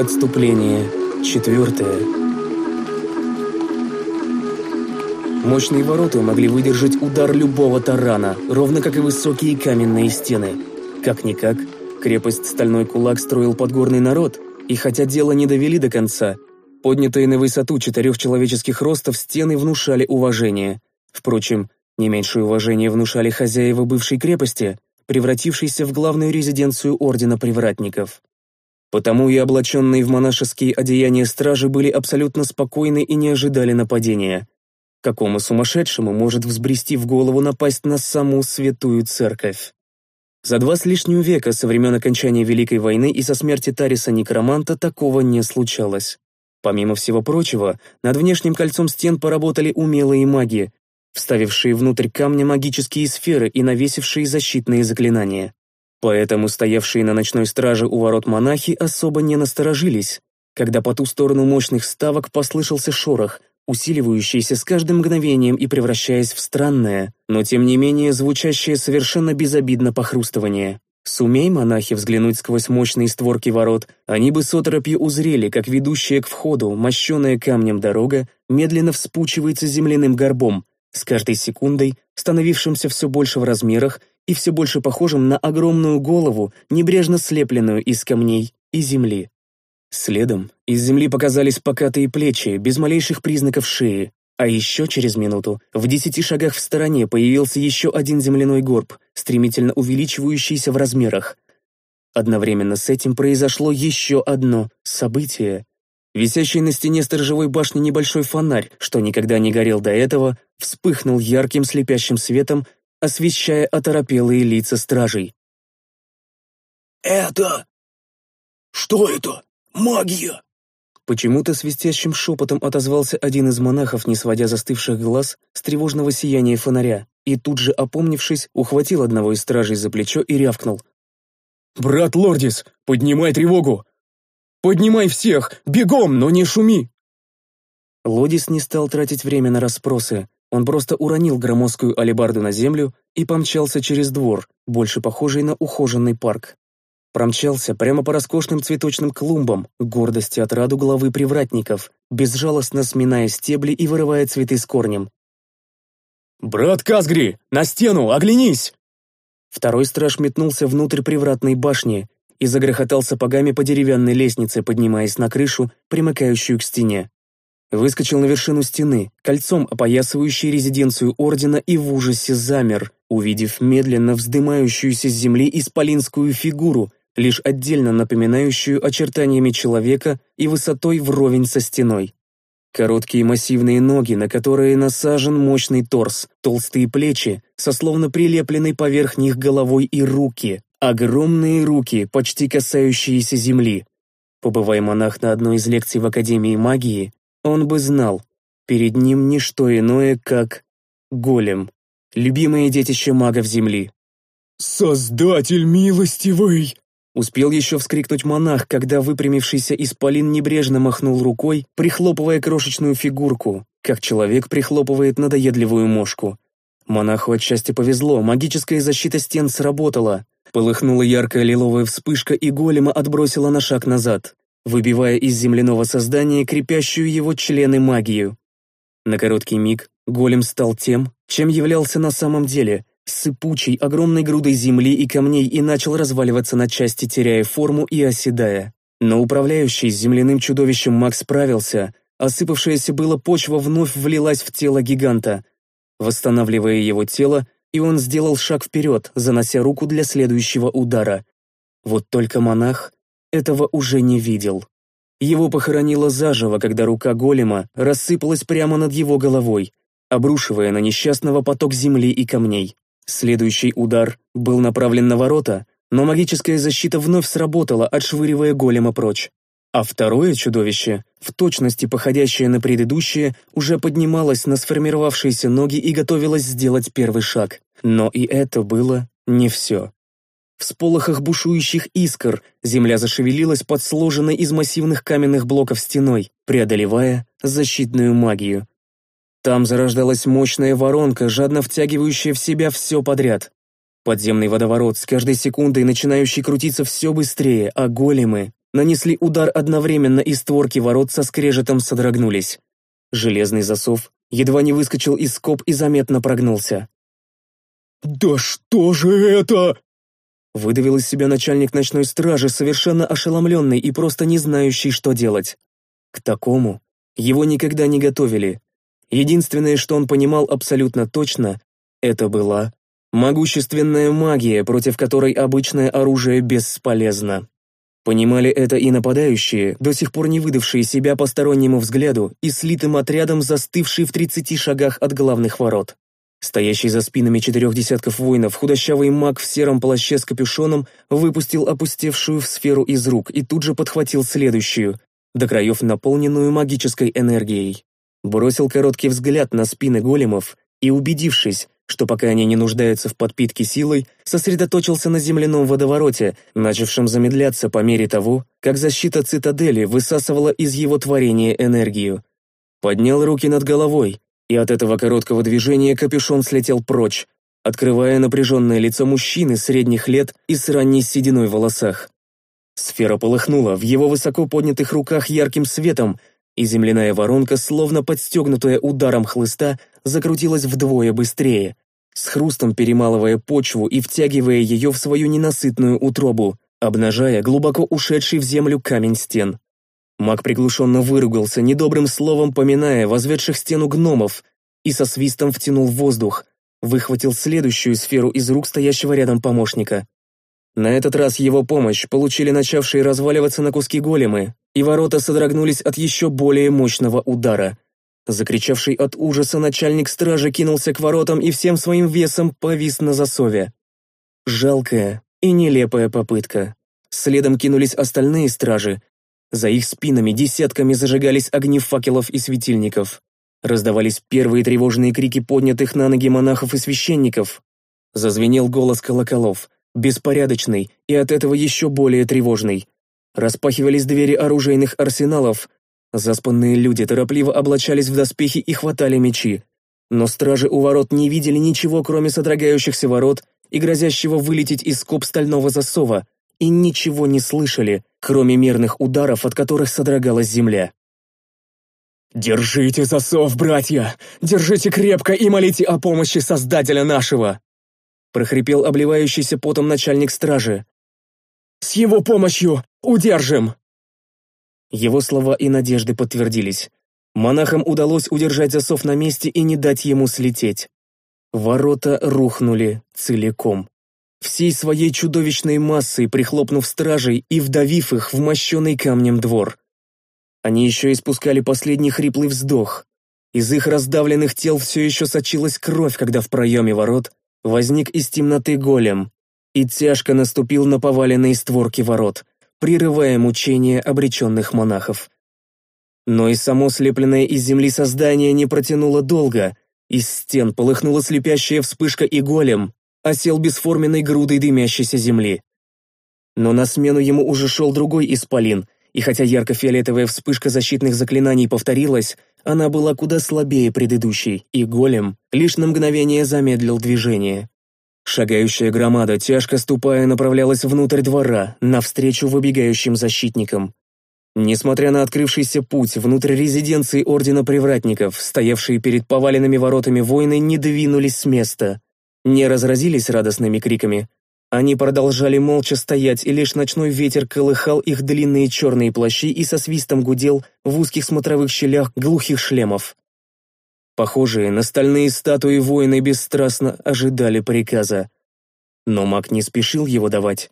Отступление четвертое. Мощные ворота могли выдержать удар любого тарана, ровно как и высокие каменные стены. Как-никак, крепость Стальной Кулак строил подгорный народ, и хотя дело не довели до конца, поднятые на высоту четырех человеческих ростов стены внушали уважение. Впрочем, не меньшее уважение внушали хозяева бывшей крепости, превратившейся в главную резиденцию Ордена Привратников. Потому и облаченные в монашеские одеяния стражи были абсолютно спокойны и не ожидали нападения. Какому сумасшедшему может взбрести в голову напасть на саму святую церковь? За два с лишним века со времен окончания Великой войны и со смерти Тариса Некроманта такого не случалось. Помимо всего прочего, над внешним кольцом стен поработали умелые маги, вставившие внутрь камня магические сферы и навесившие защитные заклинания. Поэтому стоявшие на ночной страже у ворот монахи особо не насторожились, когда по ту сторону мощных ставок послышался шорох, усиливающийся с каждым мгновением и превращаясь в странное, но тем не менее звучащее совершенно безобидно похрустывание. Сумей монахи взглянуть сквозь мощные створки ворот, они бы с оторопью узрели, как ведущая к входу, мощеная камнем дорога, медленно вспучивается земляным горбом, с каждой секундой становившимся все больше в размерах и все больше похожим на огромную голову, небрежно слепленную из камней и земли. Следом из земли показались покатые плечи, без малейших признаков шеи, а еще через минуту в десяти шагах в стороне появился еще один земляной горб, стремительно увеличивающийся в размерах. Одновременно с этим произошло еще одно событие. Висящий на стене сторожевой башни небольшой фонарь, что никогда не горел до этого, вспыхнул ярким слепящим светом, освещая оторопелые лица стражей. «Это... что это?» Магия!» Почему-то свистящим шепотом отозвался один из монахов, не сводя застывших глаз с тревожного сияния фонаря, и тут же, опомнившись, ухватил одного из стражей за плечо и рявкнул. «Брат Лордис, поднимай тревогу! Поднимай всех! Бегом, но не шуми!» Лодис не стал тратить время на расспросы, он просто уронил громоздкую алебарду на землю и помчался через двор, больше похожий на ухоженный парк. Промчался прямо по роскошным цветочным клумбам, гордости от раду главы привратников, безжалостно сминая стебли и вырывая цветы с корнем. «Брат Казгри, на стену, оглянись!» Второй страж метнулся внутрь привратной башни и загрохотал сапогами по деревянной лестнице, поднимаясь на крышу, примыкающую к стене. Выскочил на вершину стены, кольцом опоясывающей резиденцию ордена и в ужасе замер, увидев медленно вздымающуюся с земли исполинскую фигуру, лишь отдельно напоминающую очертаниями человека и высотой вровень со стеной. Короткие массивные ноги, на которые насажен мощный торс, толстые плечи, со словно прилепленной поверх них головой и руки, огромные руки, почти касающиеся земли. Побывай монах на одной из лекций в Академии магии, он бы знал, перед ним не что иное, как голем, любимое детище магов Земли. «Создатель милостивый!» Успел еще вскрикнуть монах, когда выпрямившийся исполин небрежно махнул рукой, прихлопывая крошечную фигурку, как человек прихлопывает надоедливую мошку. Монаху отчасти повезло, магическая защита стен сработала. Полыхнула яркая лиловая вспышка, и голема отбросила на шаг назад, выбивая из земляного создания крепящую его члены магию. На короткий миг голем стал тем, чем являлся на самом деле, сыпучей, огромной грудой земли и камней и начал разваливаться на части, теряя форму и оседая. Но управляющий земляным чудовищем Макс справился, осыпавшаяся было почва вновь влилась в тело гиганта, восстанавливая его тело, и он сделал шаг вперед, занося руку для следующего удара. Вот только монах этого уже не видел. Его похоронило заживо, когда рука голема рассыпалась прямо над его головой, обрушивая на несчастного поток земли и камней. Следующий удар был направлен на ворота, но магическая защита вновь сработала, отшвыривая голема прочь. А второе чудовище, в точности походящее на предыдущее, уже поднималось на сформировавшиеся ноги и готовилось сделать первый шаг. Но и это было не все. В сполохах бушующих искр земля зашевелилась под сложенной из массивных каменных блоков стеной, преодолевая защитную магию. Там зарождалась мощная воронка, жадно втягивающая в себя все подряд. Подземный водоворот с каждой секундой начинающий крутиться все быстрее, а големы нанесли удар одновременно, и створки ворот со скрежетом содрогнулись. Железный засов едва не выскочил из скоб и заметно прогнулся. «Да что же это?» Выдавил из себя начальник ночной стражи, совершенно ошеломленный и просто не знающий, что делать. К такому его никогда не готовили. Единственное, что он понимал абсолютно точно, это была могущественная магия, против которой обычное оружие бесполезно. Понимали это и нападающие, до сих пор не выдавшие себя постороннему взгляду и слитым отрядом, застывший в 30 шагах от главных ворот. Стоящий за спинами четырех десятков воинов, худощавый маг в сером плаще с капюшоном выпустил опустевшую в сферу из рук и тут же подхватил следующую, до краев наполненную магической энергией. Бросил короткий взгляд на спины големов и, убедившись, что пока они не нуждаются в подпитке силой, сосредоточился на земляном водовороте, начавшем замедляться по мере того, как защита цитадели высасывала из его творения энергию. Поднял руки над головой, и от этого короткого движения капюшон слетел прочь, открывая напряженное лицо мужчины средних лет и с ранней сединой в волосах. Сфера полыхнула в его высоко поднятых руках ярким светом, и земляная воронка, словно подстегнутая ударом хлыста, закрутилась вдвое быстрее, с хрустом перемалывая почву и втягивая ее в свою ненасытную утробу, обнажая глубоко ушедший в землю камень стен. Маг приглушенно выругался, недобрым словом поминая возведших стену гномов, и со свистом втянул воздух, выхватил следующую сферу из рук стоящего рядом помощника. На этот раз его помощь получили начавшие разваливаться на куски големы, и ворота содрогнулись от еще более мощного удара — Закричавший от ужаса начальник стражи кинулся к воротам и всем своим весом повис на засове. Жалкая и нелепая попытка. Следом кинулись остальные стражи. За их спинами десятками зажигались огни факелов и светильников. Раздавались первые тревожные крики поднятых на ноги монахов и священников. Зазвенел голос колоколов, беспорядочный и от этого еще более тревожный. Распахивались двери оружейных арсеналов, Заспанные люди торопливо облачались в доспехи и хватали мечи. Но стражи у ворот не видели ничего, кроме содрогающихся ворот и грозящего вылететь из скоб стального засова, и ничего не слышали, кроме мерных ударов, от которых содрогалась земля. «Держите засов, братья! Держите крепко и молите о помощи Создателя нашего!» прохрипел обливающийся потом начальник стражи. «С его помощью удержим!» Его слова и надежды подтвердились. Монахам удалось удержать засов на месте и не дать ему слететь. Ворота рухнули целиком. Всей своей чудовищной массой прихлопнув стражей и вдавив их в мощенный камнем двор. Они еще испускали последний хриплый вздох. Из их раздавленных тел все еще сочилась кровь, когда в проеме ворот возник из темноты голем и тяжко наступил на поваленные створки ворот прерывая мучения обреченных монахов. Но и само слепленное из земли создание не протянуло долго, из стен полыхнула слепящая вспышка и голем, осел бесформенной грудой дымящейся земли. Но на смену ему уже шел другой исполин, и хотя ярко-фиолетовая вспышка защитных заклинаний повторилась, она была куда слабее предыдущей, и голем лишь на мгновение замедлил движение. Шагающая громада, тяжко ступая, направлялась внутрь двора, навстречу выбегающим защитникам. Несмотря на открывшийся путь внутрь резиденции Ордена Привратников, стоявшие перед поваленными воротами воины не двинулись с места, не разразились радостными криками. Они продолжали молча стоять, и лишь ночной ветер колыхал их длинные черные плащи и со свистом гудел в узких смотровых щелях глухих шлемов. Похожие на стальные статуи воины бесстрастно ожидали приказа. Но маг не спешил его давать.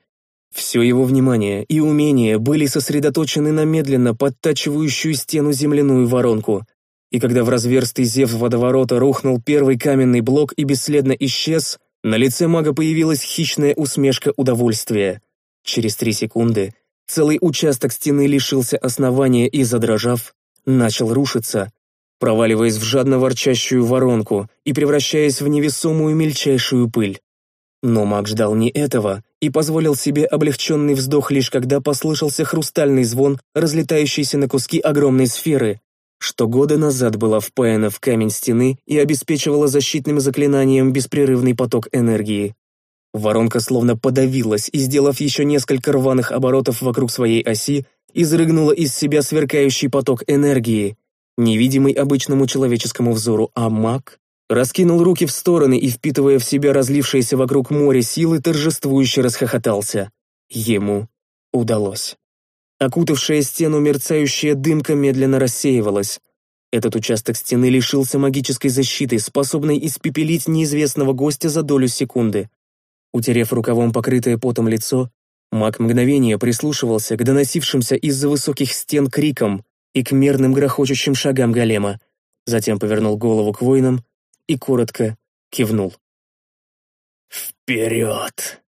Все его внимание и умение были сосредоточены на медленно подтачивающую стену земляную воронку. И когда в разверстый зев водоворота рухнул первый каменный блок и бесследно исчез, на лице мага появилась хищная усмешка удовольствия. Через три секунды целый участок стены лишился основания и, задрожав, начал рушиться, проваливаясь в жадно ворчащую воронку и превращаясь в невесомую мельчайшую пыль. Но маг ждал не этого и позволил себе облегченный вздох лишь когда послышался хрустальный звон, разлетающийся на куски огромной сферы, что годы назад была впаяна в камень стены и обеспечивала защитным заклинанием беспрерывный поток энергии. Воронка словно подавилась и, сделав еще несколько рваных оборотов вокруг своей оси, изрыгнула из себя сверкающий поток энергии, невидимый обычному человеческому взору, а маг раскинул руки в стороны и, впитывая в себя разлившееся вокруг море силы, торжествующе расхохотался. Ему удалось. Окутавшая стену мерцающая дымка медленно рассеивалась. Этот участок стены лишился магической защиты, способной испепелить неизвестного гостя за долю секунды. Утерев рукавом покрытое потом лицо, маг мгновение прислушивался к доносившимся из-за высоких стен крикам и к мерным грохочущим шагам голема, затем повернул голову к воинам и коротко кивнул. «Вперед!»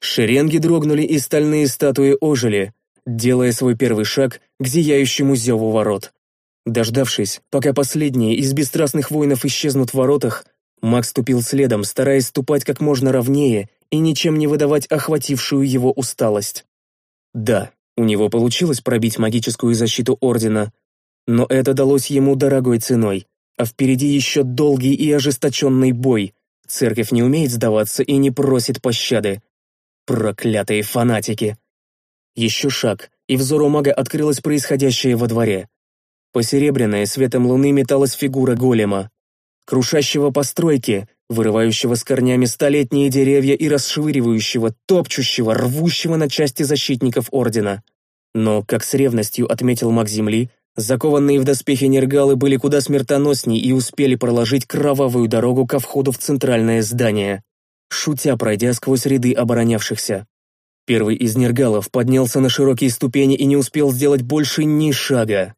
Шеренги дрогнули и стальные статуи ожили, делая свой первый шаг к зияющему зеву ворот. Дождавшись, пока последние из бесстрастных воинов исчезнут в воротах, Маг ступил следом, стараясь ступать как можно ровнее и ничем не выдавать охватившую его усталость. Да, у него получилось пробить магическую защиту Ордена, но это далось ему дорогой ценой, а впереди еще долгий и ожесточенный бой. Церковь не умеет сдаваться и не просит пощады. Проклятые фанатики! Еще шаг, и взору мага открылось происходящее во дворе. Посеребряная светом луны металась фигура голема, крушащего постройки, вырывающего с корнями столетние деревья и расшвыривающего, топчущего, рвущего на части защитников Ордена. Но, как с ревностью отметил маг Земли, закованные в доспехи нергалы были куда смертоносней и успели проложить кровавую дорогу ко входу в центральное здание, шутя пройдя сквозь ряды оборонявшихся. Первый из нергалов поднялся на широкие ступени и не успел сделать больше ни шага.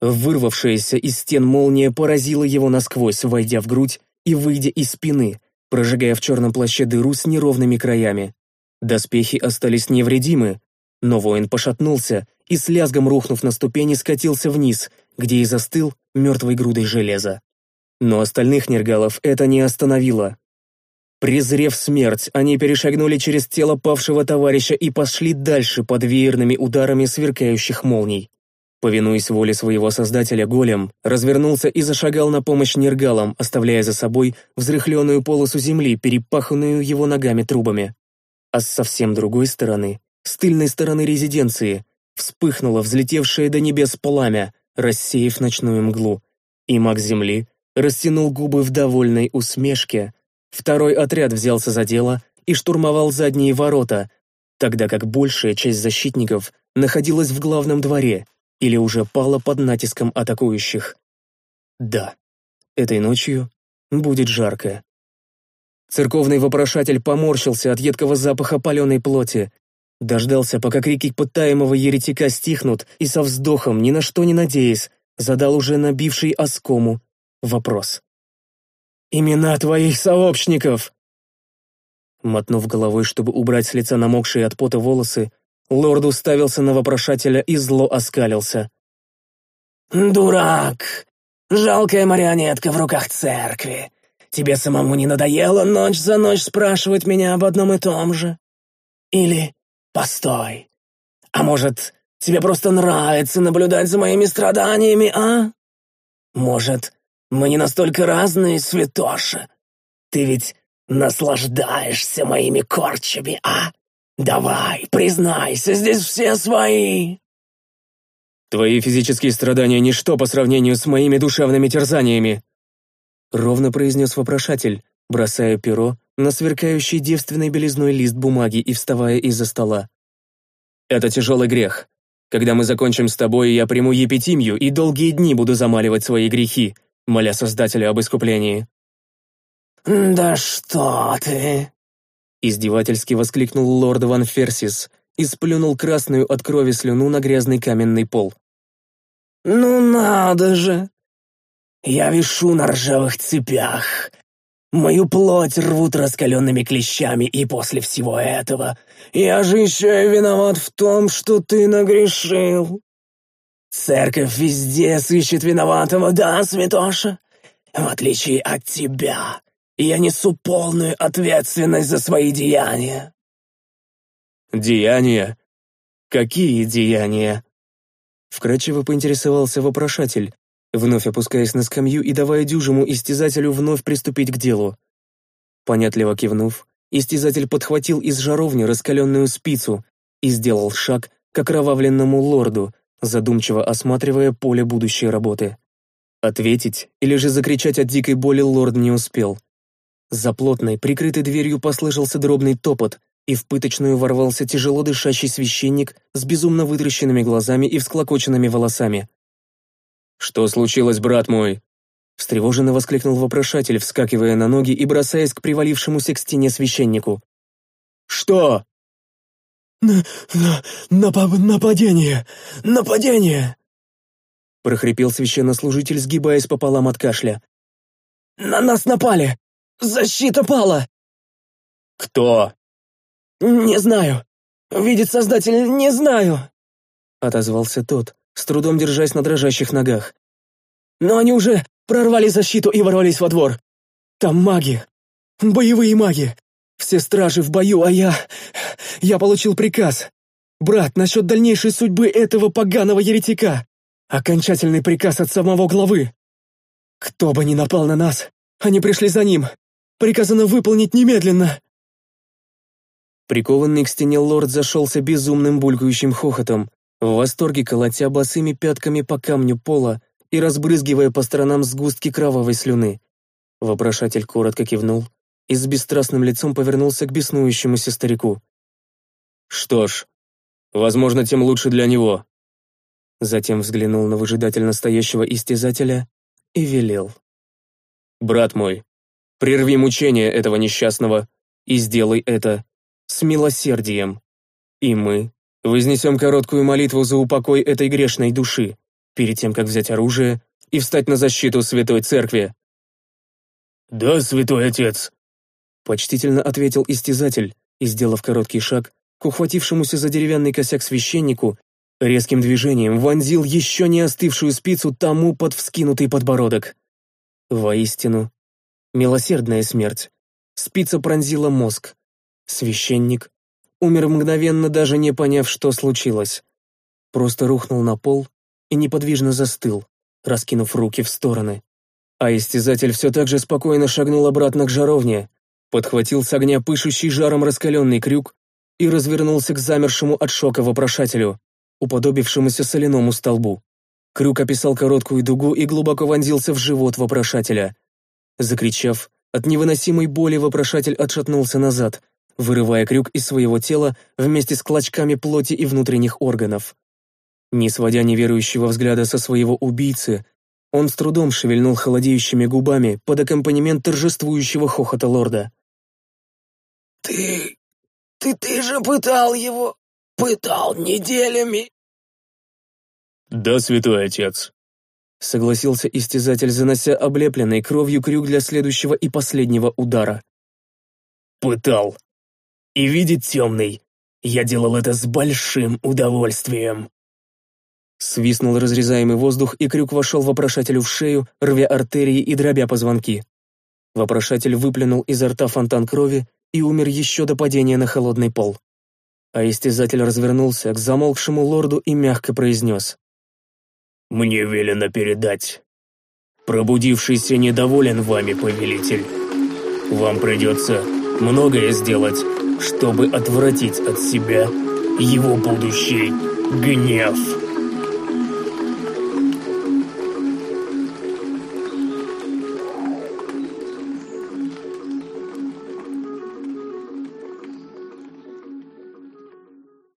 Вырвавшаяся из стен молния поразила его насквозь, войдя в грудь и выйдя из спины, прожигая в черном плаще дыру с неровными краями. Доспехи остались невредимы, но воин пошатнулся и с лязгом рухнув на ступени скатился вниз, где и застыл мертвой грудой железа. Но остальных нергалов это не остановило. Презрев смерть, они перешагнули через тело павшего товарища и пошли дальше под веерными ударами сверкающих молний. Повинуясь воле своего создателя, голем развернулся и зашагал на помощь нергалам, оставляя за собой взрыхленную полосу земли, перепаханную его ногами трубами. А с совсем другой стороны, с тыльной стороны резиденции, вспыхнуло взлетевшее до небес пламя, рассеяв ночную мглу, и маг земли растянул губы в довольной усмешке. Второй отряд взялся за дело и штурмовал задние ворота, тогда как большая часть защитников находилась в главном дворе — или уже пала под натиском атакующих. Да, этой ночью будет жарко. Церковный вопрошатель поморщился от едкого запаха паленой плоти, дождался, пока крики пытаемого еретика стихнут, и со вздохом, ни на что не надеясь, задал уже набивший оскому вопрос. «Имена твоих сообщников!» Мотнув головой, чтобы убрать с лица намокшие от пота волосы, Лорд уставился на вопрошателя и зло оскалился. «Дурак! Жалкая марионетка в руках церкви. Тебе самому не надоело ночь за ночь спрашивать меня об одном и том же? Или, постой, а может, тебе просто нравится наблюдать за моими страданиями, а? Может, мы не настолько разные, святоша? Ты ведь наслаждаешься моими корчами, а?» «Давай, признайся, здесь все свои!» «Твои физические страдания — ничто по сравнению с моими душевными терзаниями!» Ровно произнес вопрошатель, бросая перо на сверкающий девственной белизной лист бумаги и вставая из-за стола. «Это тяжелый грех. Когда мы закончим с тобой, я приму епитимию и долгие дни буду замаливать свои грехи, моля Создателя об искуплении». «Да что ты!» Издевательски воскликнул лорд Ван Ферсис и сплюнул красную от крови слюну на грязный каменный пол. «Ну надо же! Я вишу на ржавых цепях. Мою плоть рвут раскаленными клещами, и после всего этого я же еще и виноват в том, что ты нагрешил. Церковь везде сыщет виноватого, да, святоша? В отличие от тебя, я несу полную ответственность за свои деяния». «Деяния? Какие деяния?» Вкратчиво поинтересовался вопрошатель, вновь опускаясь на скамью и давая дюжему истязателю вновь приступить к делу. Понятливо кивнув, Истязатель подхватил из жаровни раскаленную спицу и сделал шаг к окровавленному лорду, задумчиво осматривая поле будущей работы. Ответить или же закричать от дикой боли лорд не успел. За плотной, прикрытой дверью послышался дробный топот, и в пыточную ворвался тяжело дышащий священник с безумно вытращенными глазами и всклокоченными волосами. «Что случилось, брат мой?» Встревоженно воскликнул вопрошатель, вскакивая на ноги и бросаясь к привалившемуся к стене священнику. «Что?» «На... на... Нап нападение! Нападение!» прохрипел священнослужитель, сгибаясь пополам от кашля. «На нас напали! Защита пала!» «Кто?» «Не знаю. Видит Создатель, не знаю!» Отозвался тот, с трудом держась на дрожащих ногах. «Но они уже Прорвали защиту и ворвались во двор. Там маги. Боевые маги. Все стражи в бою, а я... Я получил приказ. Брат, насчет дальнейшей судьбы этого поганого еретика. Окончательный приказ от самого главы. Кто бы ни напал на нас, они пришли за ним. Приказано выполнить немедленно. Прикованный к стене лорд зашелся безумным булькающим хохотом, в восторге колотя босыми пятками по камню пола, и разбрызгивая по сторонам сгустки кровавой слюны. Вопрошатель коротко кивнул и с бесстрастным лицом повернулся к беснующемуся старику. «Что ж, возможно, тем лучше для него». Затем взглянул на выжидательно стоящего истязателя и велел. «Брат мой, прерви мучение этого несчастного и сделай это с милосердием, и мы вознесем короткую молитву за упокой этой грешной души, перед тем, как взять оружие и встать на защиту Святой Церкви. «Да, Святой Отец», — почтительно ответил истязатель и, сделав короткий шаг, к ухватившемуся за деревянный косяк священнику, резким движением вонзил еще не остывшую спицу тому под вскинутый подбородок. Воистину, милосердная смерть. Спица пронзила мозг. Священник умер мгновенно, даже не поняв, что случилось. Просто рухнул на пол и неподвижно застыл, раскинув руки в стороны. А истязатель все так же спокойно шагнул обратно к жаровне, подхватил с огня пышущий жаром раскаленный крюк и развернулся к замершему от шока вопрошателю, уподобившемуся соляному столбу. Крюк описал короткую дугу и глубоко вонзился в живот вопрошателя. Закричав, от невыносимой боли вопрошатель отшатнулся назад, вырывая крюк из своего тела вместе с клочками плоти и внутренних органов. Не сводя неверующего взгляда со своего убийцы, он с трудом шевельнул холодеющими губами под аккомпанемент торжествующего хохота лорда. «Ты... ты... ты же пытал его! Пытал неделями!» «Да, святой отец», — согласился истязатель, занося облепленный кровью крюк для следующего и последнего удара. «Пытал. И видит темный, я делал это с большим удовольствием». Свистнул разрезаемый воздух, и крюк вошел вопрошателю в шею, рвя артерии и дробя позвонки. Вопрошатель выплюнул изо рта фонтан крови и умер еще до падения на холодный пол. А истязатель развернулся к замолкшему лорду и мягко произнес. «Мне велено передать. Пробудившийся недоволен вами, повелитель. Вам придется многое сделать, чтобы отвратить от себя его будущий гнев».